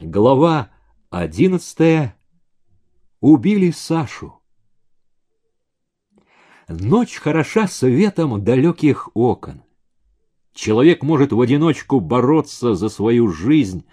Глава одиннадцатая. Убили Сашу. Ночь хороша светом далеких окон. Человек может в одиночку бороться за свою жизнь,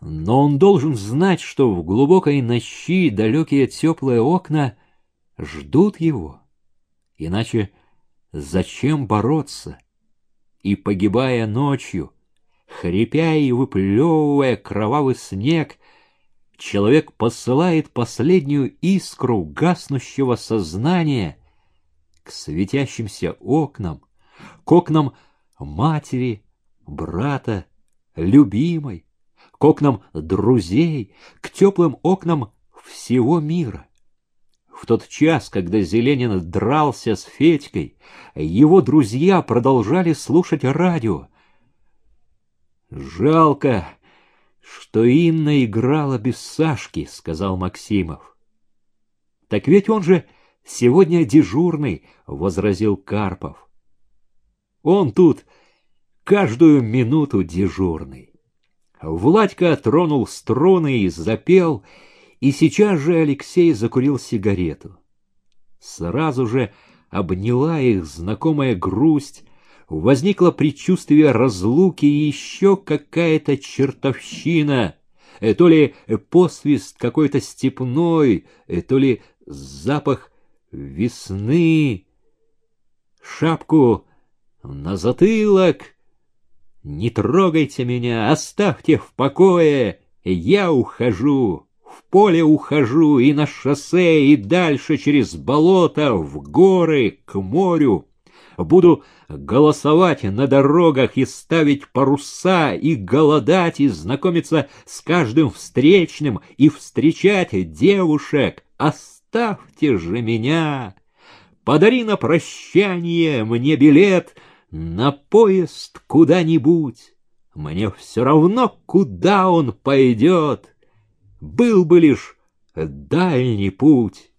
но он должен знать, что в глубокой ночи далекие теплые окна ждут его. Иначе зачем бороться? И погибая ночью, хрипя и выплевывая кровавый снег, человек посылает последнюю искру гаснущего сознания к светящимся окнам, к окнам матери, брата, любимой, к окнам друзей, к теплым окнам всего мира. В тот час, когда Зеленин дрался с Федькой, его друзья продолжали слушать радио. «Жалко, что Инна играла без Сашки», — сказал Максимов. «Так ведь он же сегодня дежурный», — возразил Карпов. «Он тут каждую минуту дежурный». Владька тронул струны и запел, и сейчас же Алексей закурил сигарету. Сразу же обняла их знакомая грусть, возникло предчувствие разлуки и еще какая-то чертовщина, э, то ли посвист какой-то степной, э, то ли запах весны. Шапку на затылок. Не трогайте меня, оставьте в покое, я ухожу. В поле ухожу и на шоссе, и дальше через болото, в горы, к морю. Буду голосовать на дорогах и ставить паруса, и голодать, и знакомиться с каждым встречным, и встречать девушек. Оставьте же меня! Подари на прощание мне билет на поезд куда-нибудь. Мне все равно, куда он пойдет. Был бы лишь дальний путь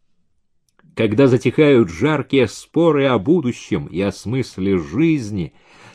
когда затихают жаркие споры о будущем и о смысле жизни,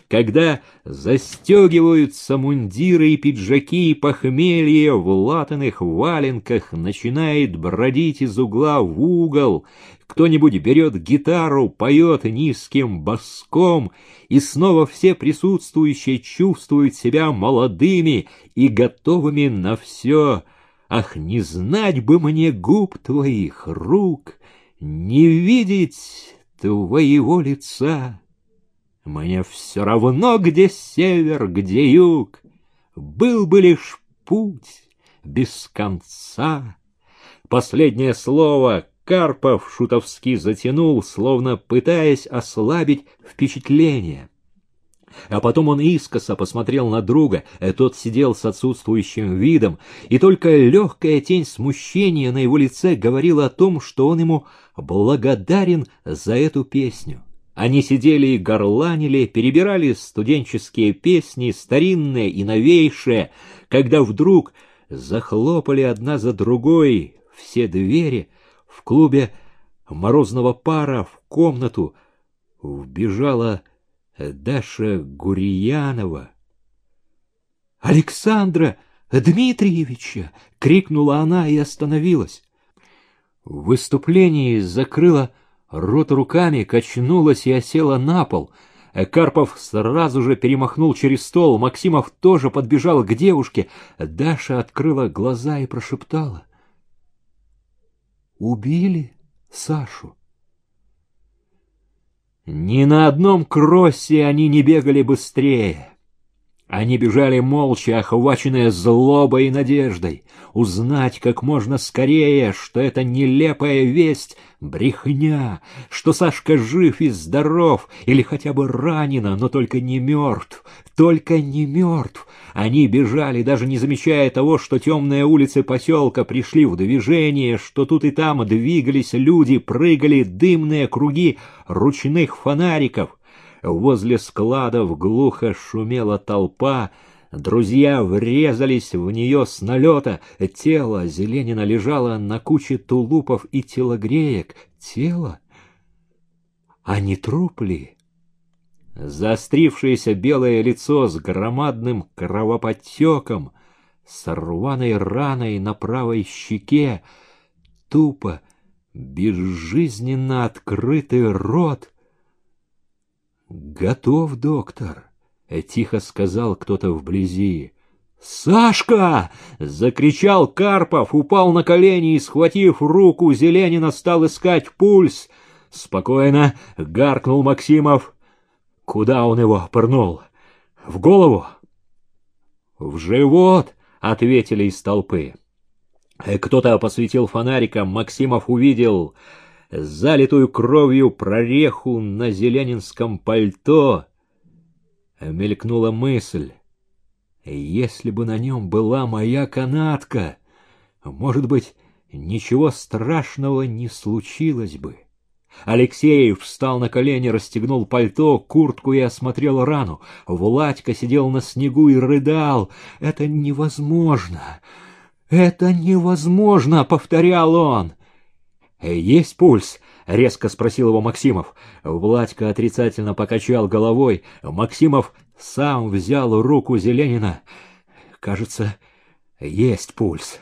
когда застегиваются мундиры и пиджаки, и похмелье в латаных валенках начинает бродить из угла в угол, кто-нибудь берет гитару, поет низким баском, и снова все присутствующие чувствуют себя молодыми и готовыми на все. Ах, не знать бы мне губ твоих, рук, не видеть твоего лица. Мне все равно, где север, где юг, был бы лишь путь без конца. Последнее слово Карпов шутовски затянул, словно пытаясь ослабить впечатление. А потом он искоса посмотрел на друга, э, тот сидел с отсутствующим видом, и только легкая тень смущения на его лице говорила о том, что он ему благодарен за эту песню. Они сидели и горланили, перебирали студенческие песни, старинные и новейшие, когда вдруг захлопали одна за другой все двери в клубе морозного пара в комнату вбежала Даша Гурьянова. «Александра Дмитриевича!» — крикнула она и остановилась. В выступлении закрыла рот руками, качнулась и осела на пол. Карпов сразу же перемахнул через стол, Максимов тоже подбежал к девушке. Даша открыла глаза и прошептала. «Убили Сашу?» Ни на одном кроссе они не бегали быстрее. Они бежали молча, охваченные злобой и надеждой, узнать как можно скорее, что это нелепая весть — брехня, что Сашка жив и здоров, или хотя бы ранена, но только не мертв, только не мертв. Они бежали, даже не замечая того, что темные улицы поселка пришли в движение, что тут и там двигались люди, прыгали дымные круги ручных фонариков. Возле складов глухо шумела толпа, Друзья врезались в нее с налета. Тело Зеленина лежало на куче тулупов и телогреек. Тело? А не труп ли? Заострившееся белое лицо с громадным кровоподтеком, с рваной раной на правой щеке, тупо, безжизненно открытый рот. «Готов, доктор», — тихо сказал кто-то вблизи. «Сашка!» — закричал Карпов, упал на колени и, схватив руку Зеленина, стал искать пульс. «Спокойно!» — гаркнул Максимов. «Куда он его пырнул? В голову?» «В живот!» — ответили из толпы. Кто-то посветил фонариком, Максимов увидел залитую кровью прореху на зеленинском пальто. Мелькнула мысль. Если бы на нем была моя канатка, может быть, ничего страшного не случилось бы. Алексеев встал на колени, расстегнул пальто, куртку и осмотрел рану. Владька сидел на снегу и рыдал. «Это невозможно! Это невозможно!» — повторял он. «Есть пульс?» — резко спросил его Максимов. Владька отрицательно покачал головой. Максимов сам взял руку Зеленина. Кажется, есть пульс.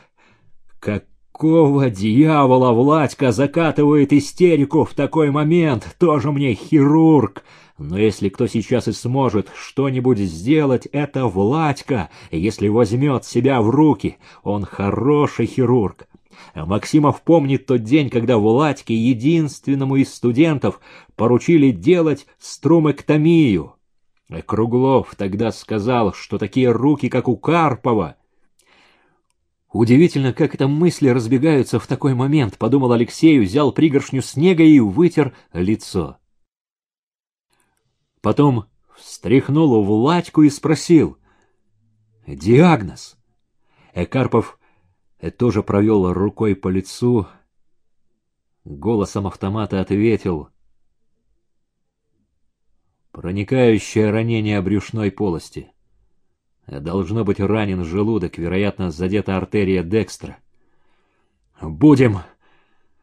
Какого дьявола Владька закатывает истерику в такой момент? Тоже мне хирург. Но если кто сейчас и сможет что-нибудь сделать, это Владька, если возьмет себя в руки. Он хороший хирург. Максимов помнит тот день, когда Владьке, единственному из студентов, поручили делать струмэктомию. Круглов тогда сказал, что такие руки, как у Карпова. Удивительно, как это мысли разбегаются в такой момент, подумал Алексей, взял пригоршню снега и вытер лицо. Потом встряхнул в латьку и спросил. «Диагноз?» Карпов тоже провел рукой по лицу. Голосом автомата ответил — Проникающее ранение брюшной полости. Должно быть ранен желудок, вероятно, задета артерия Декстра. «Будем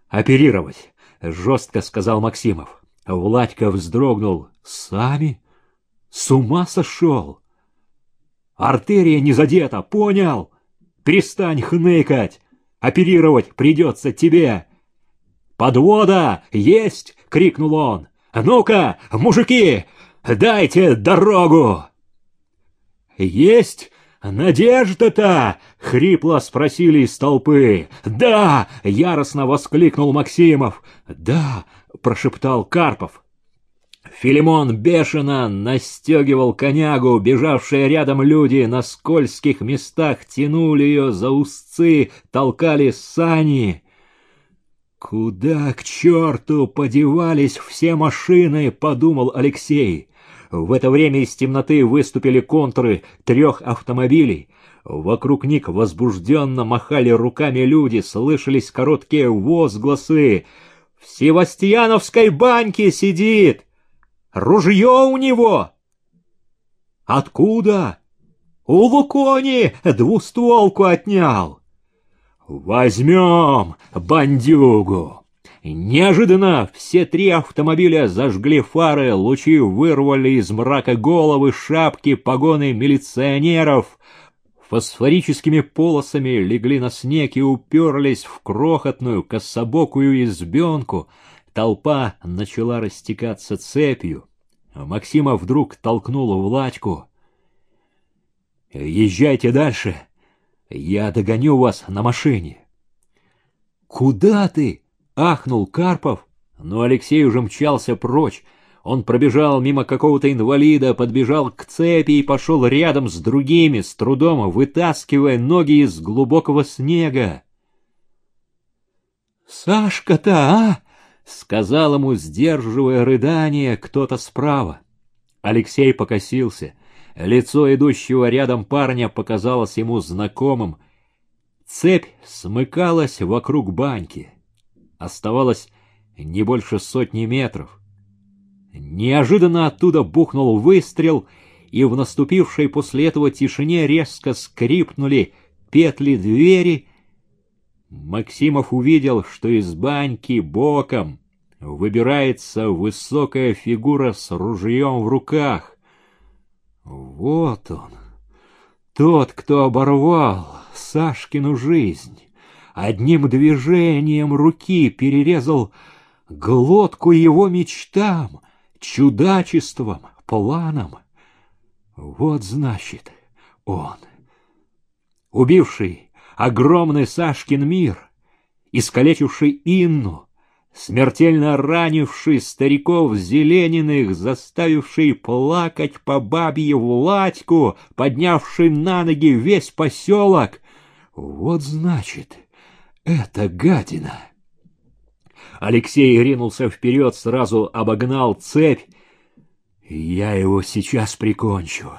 оперировать», — жестко сказал Максимов. Владька вздрогнул. «Сами? С ума сошел?» «Артерия не задета, понял? Перестань хныкать! Оперировать придется тебе!» «Подвода! Есть!» — крикнул он. «Ну-ка, мужики, Дайте дорогу!» «Есть надежда-то?» — хрипло спросили из толпы. «Да!» — яростно воскликнул Максимов. «Да!» — прошептал Карпов. Филимон бешено настегивал конягу, бежавшие рядом люди на скользких местах тянули ее за узцы, толкали сани. «Куда к черту подевались все машины?» — подумал Алексей. В это время из темноты выступили контуры трех автомобилей. Вокруг них возбужденно махали руками люди, слышались короткие возгласы. «В Севастьяновской баньке сидит! Ружье у него!» «Откуда?» «У Лукони двустволку отнял!» «Возьмем бандюгу!» Неожиданно все три автомобиля зажгли фары, лучи вырвали из мрака головы, шапки, погоны милиционеров. Фосфорическими полосами легли на снег и уперлись в крохотную кособокую избенку. Толпа начала растекаться цепью. Максима вдруг толкнул Владьку. «Езжайте дальше, я догоню вас на машине». «Куда ты?» Ахнул Карпов, но Алексей уже мчался прочь. Он пробежал мимо какого-то инвалида, подбежал к цепи и пошел рядом с другими, с трудом вытаскивая ноги из глубокого снега. «Сашка-то, а?» — сказал ему, сдерживая рыдание, кто-то справа. Алексей покосился. Лицо идущего рядом парня показалось ему знакомым. Цепь смыкалась вокруг баньки. Оставалось не больше сотни метров. Неожиданно оттуда бухнул выстрел, и в наступившей после этого тишине резко скрипнули петли двери. Максимов увидел, что из баньки боком выбирается высокая фигура с ружьем в руках. Вот он, Тот, кто оборвал Сашкину жизнь, одним движением руки перерезал глотку его мечтам, чудачеством, планам. Вот значит он, убивший огромный Сашкин мир, искалечивший Инну, смертельно ранивший стариков Зелениных, заставивший плакать по бабье Владьку, поднявший на ноги весь поселок. Вот значит, это гадина. Алексей ринулся вперед, сразу обогнал цепь. Я его сейчас прикончу,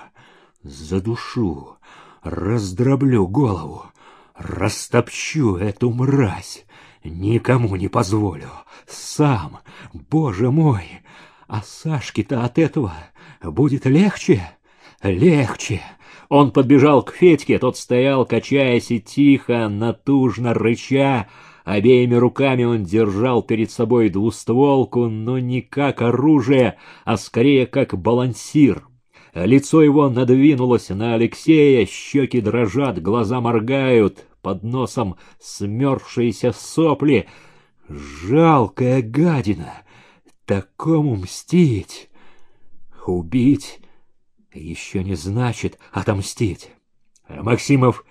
задушу, раздроблю голову, растопчу эту мразь. Никому не позволю. Сам, боже мой. А Сашке-то от этого будет легче? Легче. Он подбежал к Федьке, тот стоял, качаясь и тихо, натужно рыча. Обеими руками он держал перед собой двустволку, но не как оружие, а скорее как балансир. Лицо его надвинулось на Алексея, щеки дрожат, глаза моргают под носом смерзшиеся сопли. Жалкая гадина! Такому мстить! Убить еще не значит отомстить. Максимов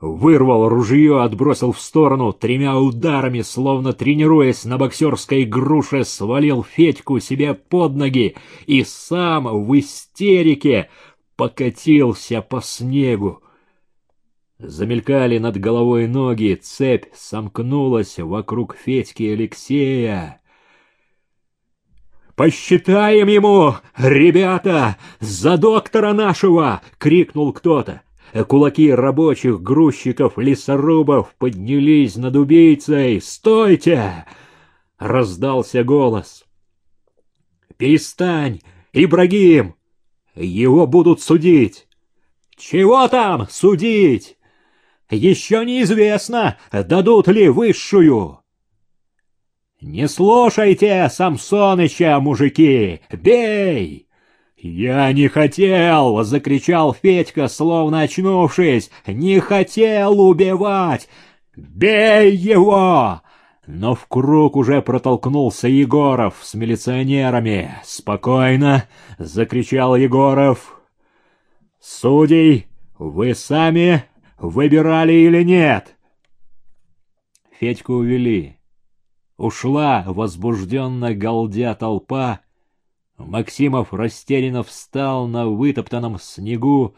вырвал ружье, отбросил в сторону, тремя ударами, словно тренируясь на боксерской груше, свалил Федьку себе под ноги и сам в истерике покатился по снегу. Замелькали над головой ноги, цепь сомкнулась вокруг Федьки Алексея. «Посчитаем ему, ребята, за доктора нашего!» — крикнул кто-то. Кулаки рабочих, грузчиков, лесорубов поднялись над убийцей. «Стойте!» — раздался голос. «Перестань, Ибрагим! Его будут судить!» «Чего там судить?» Еще неизвестно, дадут ли высшую. Не слушайте Самсоныча, мужики, бей! «Я не хотел!» — закричал Федька, словно очнувшись. «Не хотел убивать! Бей его!» Но в круг уже протолкнулся Егоров с милиционерами. «Спокойно!» — закричал Егоров. «Судей, вы сами выбирали или нет?» Федьку увели. Ушла возбужденно галдя толпа. Максимов растерянно встал на вытоптанном снегу.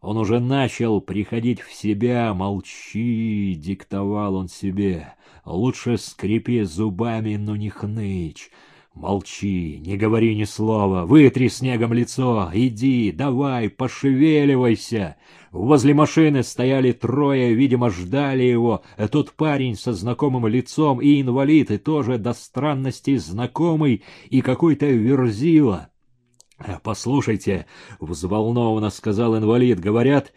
Он уже начал приходить в себя. «Молчи!» — диктовал он себе. «Лучше скрипи зубами, но не хнычь. Молчи, не говори ни слова, вытри снегом лицо, иди, давай, пошевеливайся. Возле машины стояли трое, видимо, ждали его. Тот парень со знакомым лицом и инвалид, и тоже до странности знакомый, и какой-то верзила. «Послушайте», — взволнованно сказал инвалид, — «говорят,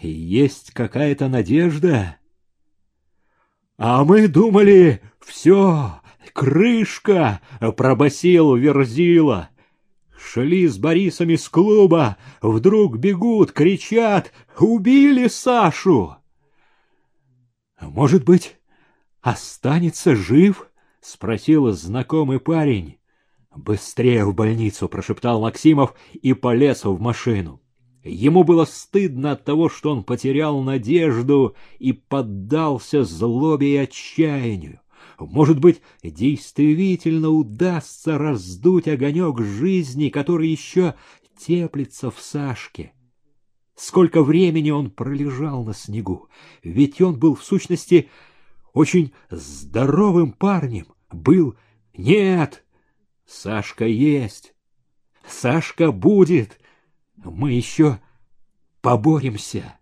есть какая-то надежда?» «А мы думали, все, крышка!» — пробасил Верзила. Шли с Борисом из клуба, вдруг бегут, кричат «Убили Сашу!» «Может быть, останется жив?» — спросил знакомый парень. «Быстрее в больницу!» — прошептал Максимов и полез в машину. Ему было стыдно от того, что он потерял надежду и поддался злобе и отчаянию. Может быть, действительно удастся раздуть огонек жизни, который еще теплится в Сашке. Сколько времени он пролежал на снегу, ведь он был в сущности очень здоровым парнем. Был... Нет, Сашка есть, Сашка будет. Мы еще поборемся.